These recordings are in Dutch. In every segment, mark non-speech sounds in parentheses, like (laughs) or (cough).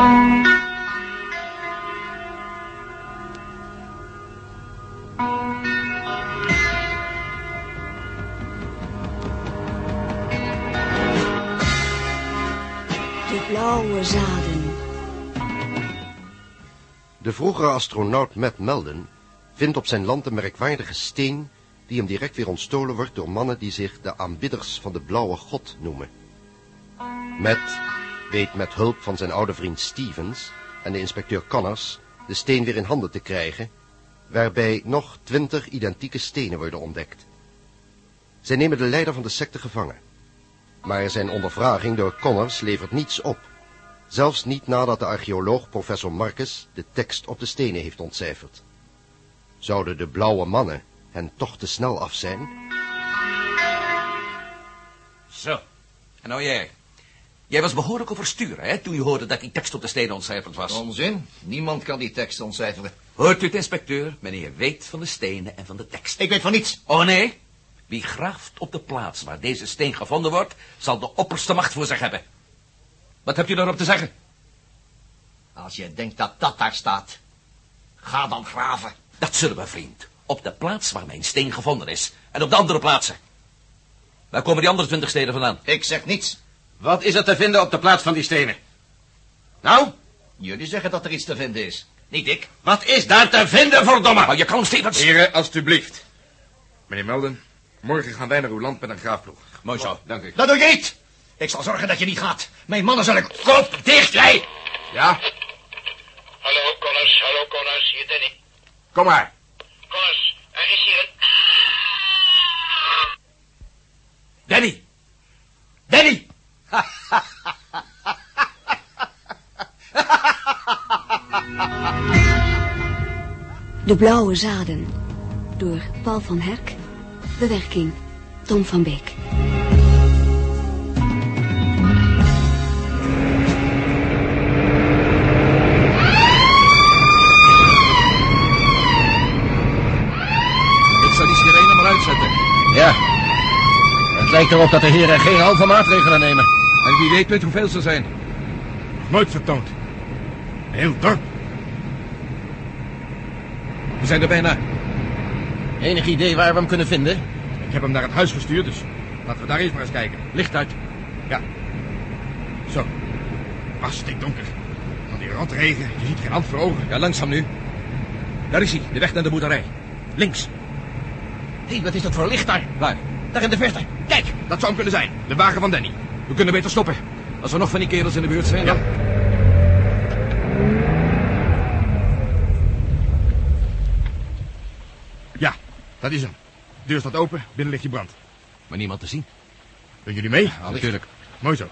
De blauwe zaden. De vroegere astronaut Matt Melden vindt op zijn land een merkwaardige steen die hem direct weer ontstolen wordt door mannen die zich de aanbidders van de blauwe god noemen. Matt weet met hulp van zijn oude vriend Stevens en de inspecteur Connors de steen weer in handen te krijgen, waarbij nog twintig identieke stenen worden ontdekt. Zij nemen de leider van de secte gevangen. Maar zijn ondervraging door Connors levert niets op. Zelfs niet nadat de archeoloog professor Marcus de tekst op de stenen heeft ontcijferd. Zouden de blauwe mannen hen toch te snel af zijn? Zo. En nou jij. Jij was behoorlijk oversturen, hè, toen je hoorde dat die tekst op de stenen ontcijferd was. Onzin. Niemand kan die tekst ontcijferen. Hoort u het, inspecteur? Meneer weet van de stenen en van de tekst. Ik weet van niets. Oh, nee? Wie graaft op de plaats waar deze steen gevonden wordt, zal de opperste macht voor zich hebben. Wat hebt u daarop te zeggen? Als je denkt dat dat daar staat, ga dan graven. Dat zullen we, vriend. Op de plaats waar mijn steen gevonden is. En op de andere plaatsen. Waar komen die andere twintig steden vandaan? Ik zeg niets. Wat is er te vinden op de plaats van die stenen? Nou, Jullie zeggen dat er iets te vinden is. Niet ik. wat is daar te vinden, verdomme? Hou je kan, Stevens. Heren, alstublieft. Meneer Melden, morgen gaan wij naar uw land met een graafploeg. Mooi zo. Dank u. Dat doe je niet. Ik zal zorgen dat je niet gaat. Mijn mannen zullen... Kop dicht, jij! Ja, Hallo Connors, hallo Connors, hier Danny. kom maar. Connors, er is hier een... Danny! Danny! (laughs) De blauwe zaden. Door Paul van Herk. Bewerking Tom van Beek. Ik zal die sirene maar uitzetten. Ja. Het lijkt erop dat de heren geen halve maatregelen nemen. En wie weet met hoeveel ze zijn. Nooit vertoond. Heel dorp. We zijn er bijna. Enig idee waar we hem kunnen vinden? Ik heb hem naar het huis gestuurd, dus laten we daar eens maar eens kijken. Licht uit. Ja. Zo. Hartstikke donker. Van die rotregen, je ziet geen hand voor ogen. Ja, langzaam nu. Daar is hij, de weg naar de boerderij. Links. Hé, hey, wat is dat voor licht daar? Waar? Daar in de verte. Kijk. Dat zou hem kunnen zijn. De wagen van Danny. We kunnen beter stoppen. Als er nog van die kerels in de buurt zijn, Ja. dan... Ja, dat is hem. De deur staat open, binnen ligt je brand. Maar niemand te zien. Doen jullie mee? Natuurlijk. Mooi zo.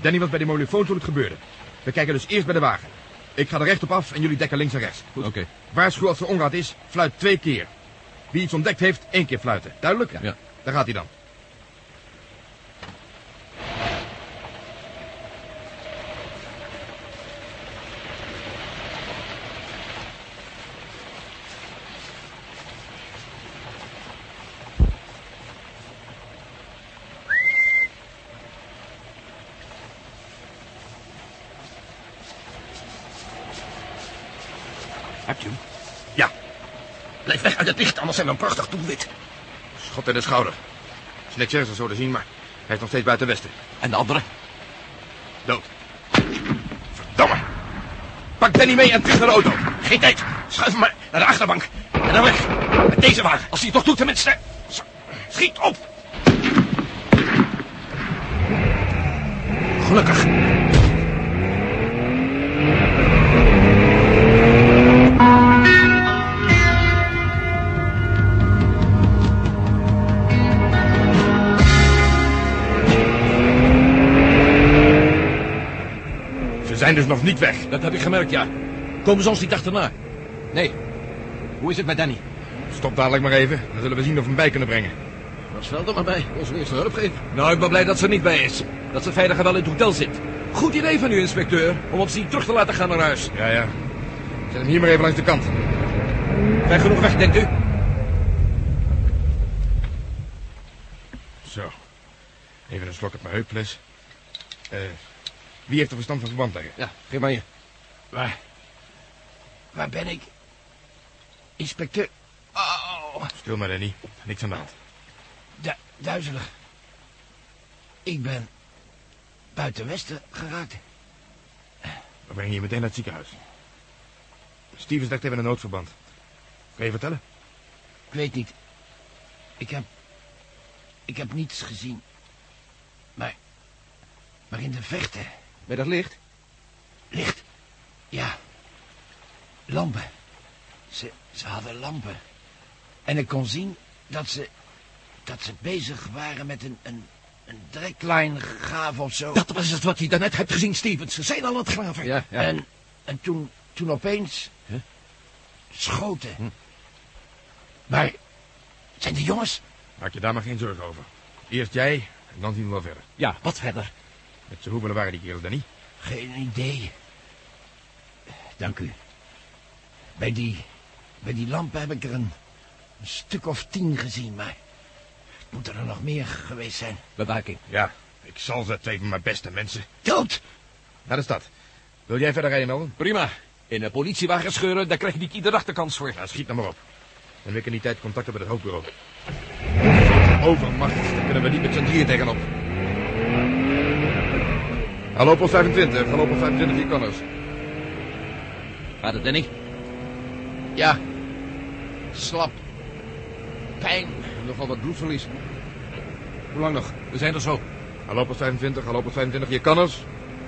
Danny was bij de molefoon toen het gebeurde. We kijken dus eerst bij de wagen. Ik ga er recht op af en jullie dekken links en rechts. Oké. Waarschuw als er onraad is, fluit twee keer. Wie iets ontdekt heeft, één keer fluiten. Duidelijk? Ja. Daar gaat hij dan. Ja, Blijf weg uit het licht, anders zijn we een prachtig doelwit. schot in de schouder. Is niks ergens zo te zien, maar hij is nog steeds buiten westen. En de andere? Dood. Verdomme. Pak Danny mee en terug naar de auto. Geen tijd. Schuif hem maar naar de achterbank. En dan weg. Met deze wagen. Als hij het toch doet, tenminste. Schiet op. Gelukkig. Ze zijn dus nog niet weg. Dat heb ik gemerkt, ja. Komen ze ons niet achterna? Nee. Hoe is het met Danny? Stop dadelijk maar even, dan zullen we zien of we hem bij kunnen brengen. Was wel er maar bij. Onze eerste hulp geven. Nou, ik ben blij dat ze er niet bij is. Dat ze veiliger wel in het hotel zit. Goed idee van u, inspecteur. Om ons niet terug te laten gaan naar huis. Ja, ja. Zet hem hier maar even langs de kant. Ver genoeg weg, denkt u? Zo. Even een slok uit mijn heupfles. Eh, Wie heeft er verstand van verband leggen? Ja, geef maar je. Waar... Waar ben ik? Inspecteur... Oh, Stil maar, Danny. Niks aan de hand. du duizelig. Ik ben buiten Westen geraakt. We brengen je meteen naar het ziekenhuis. Stevens legt even een noodverband. Kan je vertellen? Ik weet niet. Ik heb... Ik heb niets gezien. Maar... Maar in de vechten... Bij dat licht? Licht. Ja. Lampen. Ze, ze hadden lampen. En ik kon zien dat ze... dat ze bezig waren met een... een, een dreklijn graven of zo. Dat was het wat je daarnet hebt gezien, Stevens. Ze zijn al aan het graven. Ja, ja. En, en toen, toen opeens... Schoten. Maar... het zijn de jongens? Maak je daar maar geen zorgen over. Eerst jij, en dan zien we wel verder. Ja, wat verder? Met z'n hoeveel waren die kerels, Danny? Geen idee. Dank u. Bij die, bij die lampen heb ik er een, een stuk of tien gezien, maar... Het moeten er nog meer geweest zijn. Bewaking. Ja, ik zal ze twee van mijn beste mensen. Dood! Naar de stad. Wil jij verder rijden, Melvin? Prima. In een politiewagen scheuren, daar krijg je niet iedere dag de kans voor. Nou, schiet nou maar op. En we in die tijd contact hebben met het hoofdbureau. Overmacht, daar kunnen we niet met z'n drieën tegenop. Hallo, post 25. Hallo, post 25, hier Connors. Gaat het, Danny? Ja. Slap. Pijn. Nogal wat bloedverlies. Hoe lang nog? We zijn er zo. Hallo, post 25. Hallo, post 25, hier Connors.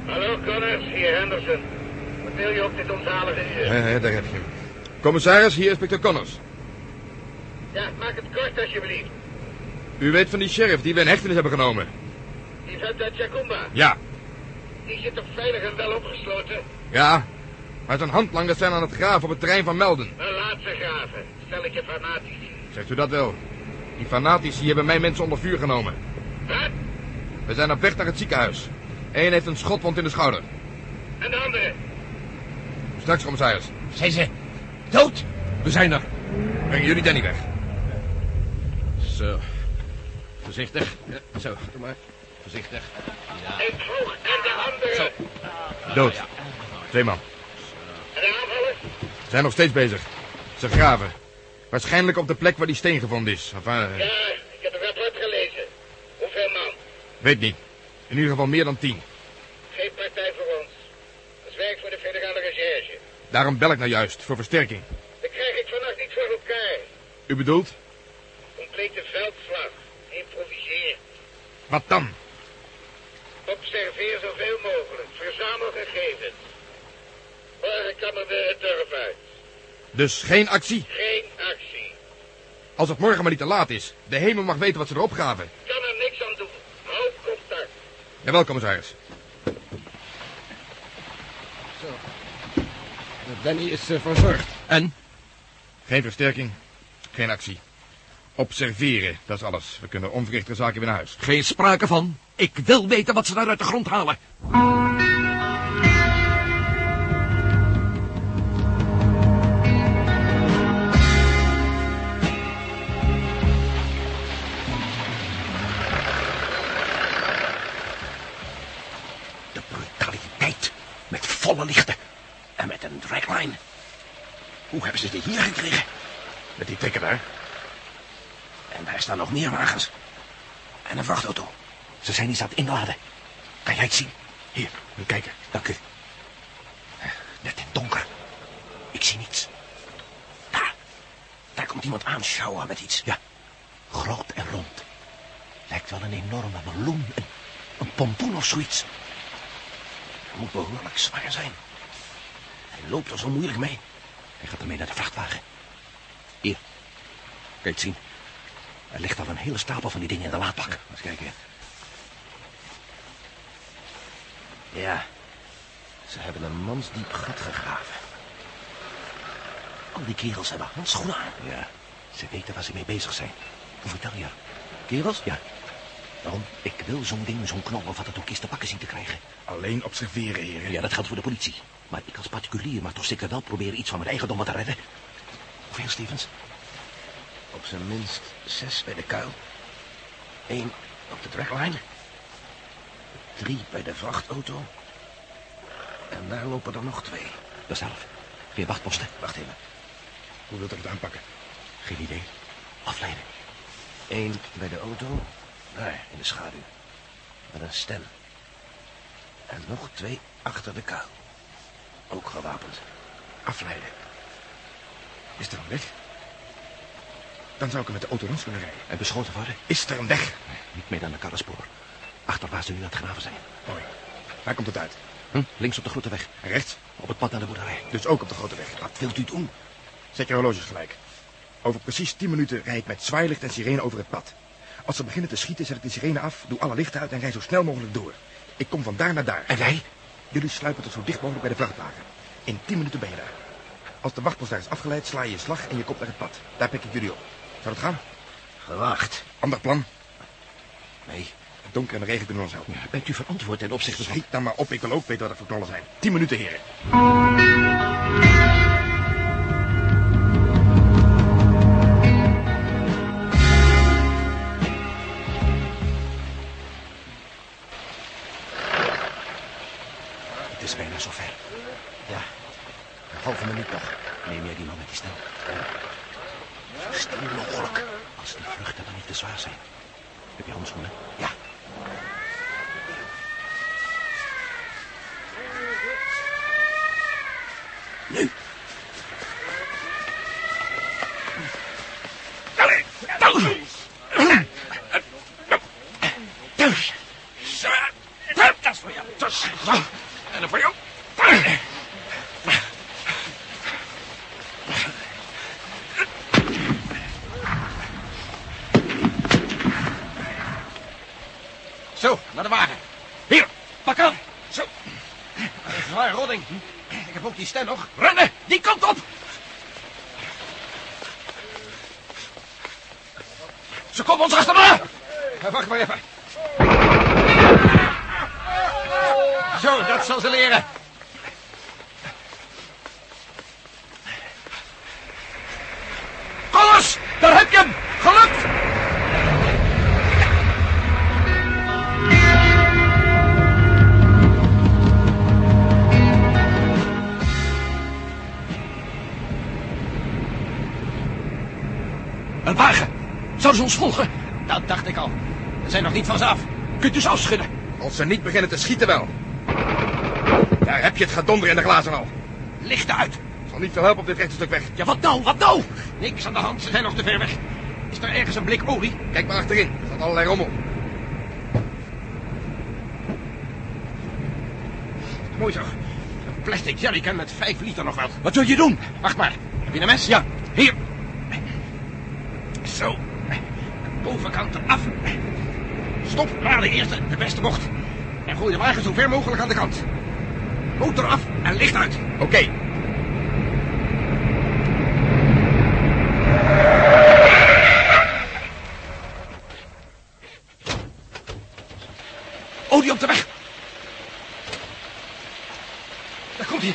Hallo Connors, hier Henderson. Wat wil je op dit onzalige uur? Hé, hé, daar heb je hem. Commissaris, hier inspecteur Connors. Ja, maak het kort alsjeblieft. U weet van die sheriff die we in hechtenis hebben genomen. Die vent uit Jacumba, Ja, die zit toch veilig en wel opgesloten? ja. Maar zijn handlangers zijn aan het graven op het terrein van Melden. Nou, laat ze graven. Stel ik je fanatici. Zegt u dat wel? Die fanatici hebben mijn mensen onder vuur genomen. Wat? We zijn op weg naar het ziekenhuis. Eén heeft een schotwond in de schouder. En de andere? Straks, commissaris. Zijn ze dood? We zijn er. Brengen jullie Danny weg. Zo. Voorzichtig. Ja, zo, doe maar. Voorzichtig. Ik vroeg en de andere. Dood. Twee man. En de aanvallers? Zijn nog steeds bezig. Ze graven. Waarschijnlijk op de plek waar die steen gevonden is. Enfin, eh, Ja, ik heb het rapport gelezen. Hoeveel man? weet niet. In ieder geval meer dan tien. Geen partij voor ons. Dat is werk voor de federale recherche. Daarom bel ik nou juist, voor versterking. Dat krijg ik vannacht niet voor elkaar. U bedoelt? Complete veldslag. Improviseer. Wat dan? Zoveel mogelijk. Verzamel gegevens. Morgen kan er de turf uit. Dus geen actie? Geen actie. Als het morgen maar niet te laat is. De hemel mag weten wat ze erop graven. Kan er niks aan doen. Hou contact. Jawel, commissaris. Danny is uh, verzorgd. En? Geen versterking, geen actie. Observeren, dat is alles. We kunnen onverrichte zaken weer naar huis. Geen sprake van. Ik wil weten wat ze daar uit de grond halen. De brutaliteit. Met volle lichten. En met een dragline. Hoe hebben ze dit hier gekregen? Met die tikken daar. En daar staan nog meer wagens. En een vrachtauto. Ze zijn iets aan het inladen. Kan jij het zien? Hier, moet kijken. Dank u. Net in donker. Ik zie niets. Daar. Daar komt iemand aanschouwen met iets. Ja. Groot en rond. Lijkt wel een enorme meloen. Een, een pompoen of zoiets. Hij moet behoorlijk zwaar zijn. Hij loopt er zo moeilijk mee. Hij gaat ermee naar de vrachtwagen. Hier. Kan je het zien? Er ligt al een hele stapel van die dingen in de laadbak. Eens kijken. Ja, ze hebben een mansdiep gat gegraven. Al die kerels hebben handschoenen aan. Ja, ze weten waar ze mee bezig zijn. Hoe vertel je? Kerels? Ja. Waarom? Ik wil zo'n ding, zo'n knol of wat het ook is te pakken zien te krijgen. Alleen observeren, heren. Ja, dat geldt voor de politie. Maar ik als particulier mag toch zeker wel proberen iets van mijn eigendom te redden. Hoeveel, Stevens? Op zijn minst zes bij de kuil. Eén op de dragline. Drie bij de vrachtauto. En daar lopen er nog twee. Dezelfde. Weer wachtposten. Wacht even. Hoe wilt u het aanpakken? Geen idee. Afleiden. Eén bij de auto. Daar, in de schaduw. Met een stem. En nog twee achter de kuil. Ook gewapend. Afleiden. Is er een weg? Dan zou ik hem met de auto rond kunnen rijden. En beschoten worden? Is er een weg? Nee, niet meer aan de karrenspoor. Achter waar ze nu aan het graven zijn. Mooi. Waar komt het uit? Hm? Links op de grote weg. En rechts? Op het pad naar de boerderij. Dus ook op de grote weg. Wat wilt u doen? Zet je horloges gelijk. Over precies 10 minuten rijd ik met zwaailicht en sirene over het pad. Als ze beginnen te schieten, zet ik de sirene af, doe alle lichten uit en rijd zo snel mogelijk door. Ik kom van daar naar daar. En wij? Jullie sluipen tot zo dicht mogelijk bij de vrachtwagen. In 10 minuten ben je daar. Als de wachtpost daar is afgeleid, sla je je slag en je komt naar het pad. Daar pik ik jullie op. Zou dat gaan? Gewaagd. Ander plan? Nee. Donker en de regen kunnen ons helpen. Ja, bent u verantwoord ten opzichte van... Schiet dan maar op, ik wil ook weten wat er voor knollen zijn. 10 minuten, heren. Nu. Thuis. Dat is voor jou. Dat is En dan voor jou. Zo, naar de wagen. Hier, pak aan. Zo. Zware rodding. Ik heb ook die stem nog. Rennen, die kant op. Ze komen ons achterna. Wacht maar even. Zo, dat zal ze leren. Zouden ze ons volgen? Dat dacht ik al. We zijn nog niet van ze af. Kunt u ze afschudden? Als ze niet beginnen te schieten wel. Daar heb je het gedonder in de glazen al. Lichten uit. Zal niet veel helpen op dit rechte stuk weg. Ja, wat nou? Wat nou? Niks aan de hand, ze zijn nog te ver weg. Is er ergens een blik olie? Kijk maar achterin. Er staat allerlei rommel. Mooi zo. Een plastic jerrycan met vijf liter nog wel. Wat wil je doen? Wacht maar. Heb je een mes? Ja, hier. Zo. Bovenkant eraf. Stop waar de eerste, de beste bocht. En gooi de wagen zo ver mogelijk aan de kant. Motor af en licht uit. Oké. Olie op de weg. Daar komt hij.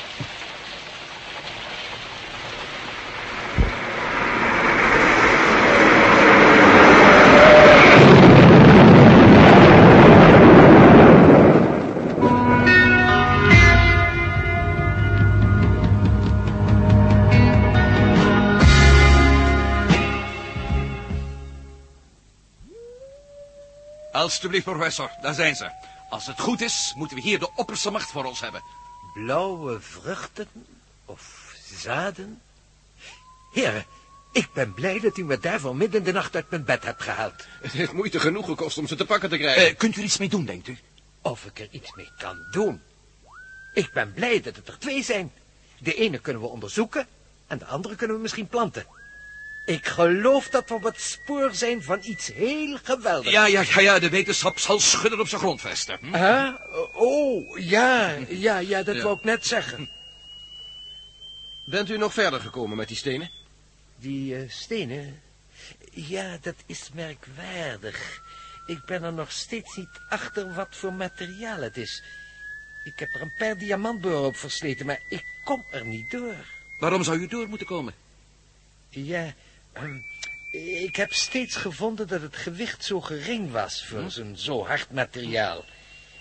Alsjeblieft, professor, daar zijn ze. Als het goed is, moeten we hier de opperste macht voor ons hebben. Blauwe vruchten of zaden? Heren, ik ben blij dat u me daarvoor midden in de nacht uit mijn bed hebt gehaald. Het heeft moeite genoeg gekost om ze te pakken te krijgen. Eh, kunt u er iets mee doen, denkt u? Of ik er iets mee kan doen. Ik ben blij dat het er twee zijn. De ene kunnen we onderzoeken en de andere kunnen we misschien planten. Ik geloof dat we op het spoor zijn van iets heel geweldigs. Ja, ja, ja, ja, de wetenschap zal schudden op zijn grondvesten. Hm? Huh? Oh, ja, ja, ja, dat Ja. wou ik net zeggen. Bent u nog verder gekomen met die stenen? Die eh, stenen, ja, dat is merkwaardig. Ik ben er nog steeds niet achter wat voor materiaal het is. Ik heb er een paar diamantboren op versleten, maar ik kom er niet door. Waarom zou u door moeten komen? Ja, ik heb steeds gevonden dat het gewicht zo gering was voor zo'n zo hard materiaal.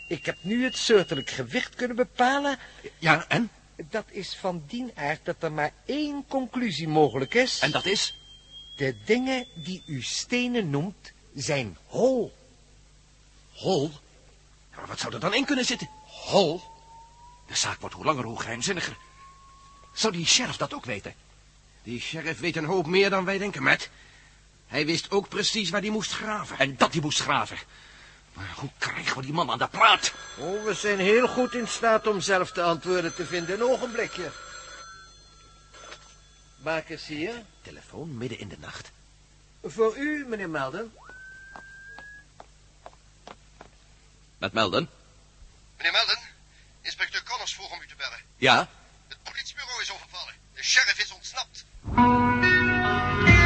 Ik heb nu het soortelijk gewicht kunnen bepalen. Ja, en? Dat is van dien aard dat er maar één conclusie mogelijk is. En dat is? De dingen die u stenen noemt, zijn hol. Hol? Ja, maar wat zou er dan in kunnen zitten? Hol? De zaak wordt hoe langer hoe geheimzinniger. Zou die sheriff dat ook weten? Die sheriff weet een hoop meer dan wij denken, Matt. Hij wist ook precies waar hij moest graven. En dat hij moest graven. Maar hoe krijgen we die man aan de praat? Oh, we zijn heel goed in staat om zelf de antwoorden te vinden. Een ogenblikje. Bakers hier. Telefoon midden in de nacht. Voor u, meneer Melden. Met Melden? Meneer Melden, inspecteur Connors vroeg om u te bellen. Ja? Het politiebureau is overvallen. De sheriff is ontsnapt. Thank you.